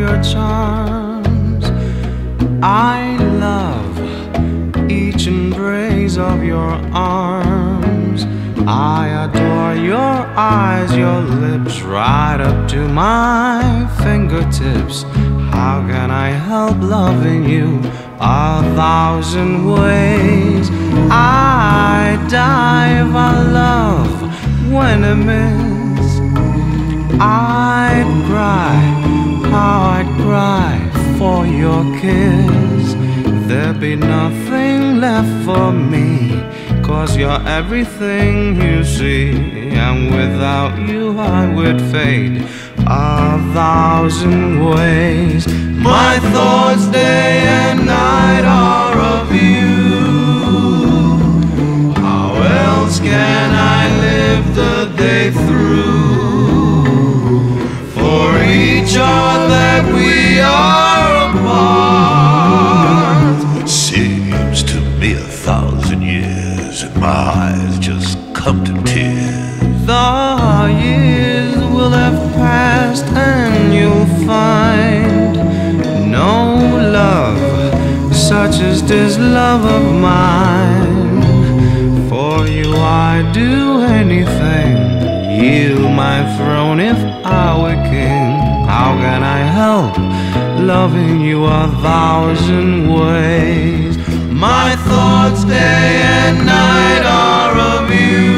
your charms. I love each embrace of your arms. I adore your eyes, your lips, right up to my fingertips. How can I help loving you a thousand ways? I die for love when I miss. I'd cry how I'd cry for your kiss. There'd be nothing left for me, cause you're everything you see. And without you, I would fade a thousand ways. My thoughts day and night are of you. How else can I other we are apart. Seems to me a thousand years, and my eyes just come to tears. The years will have passed, and you'll find no love such as this love of mine. For you, I'd do anything, yield my throne if I were king. How can I help loving you a thousand ways? My thoughts day and night are of you.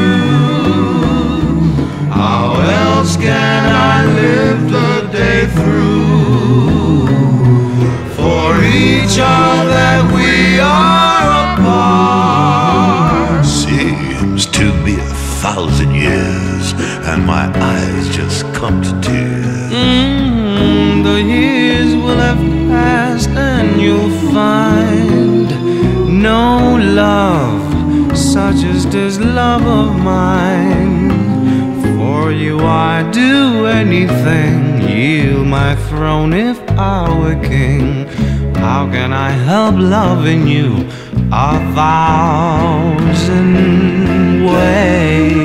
How else can I live the day through? For each other we are apart. Seems to be a thousand years, and my eyes just come to tears. Mm, the years will have passed, and you'll find no love such as this love of mine. For you, I'd do anything, yield my throne if I were king. How can I help loving you a thousand ways?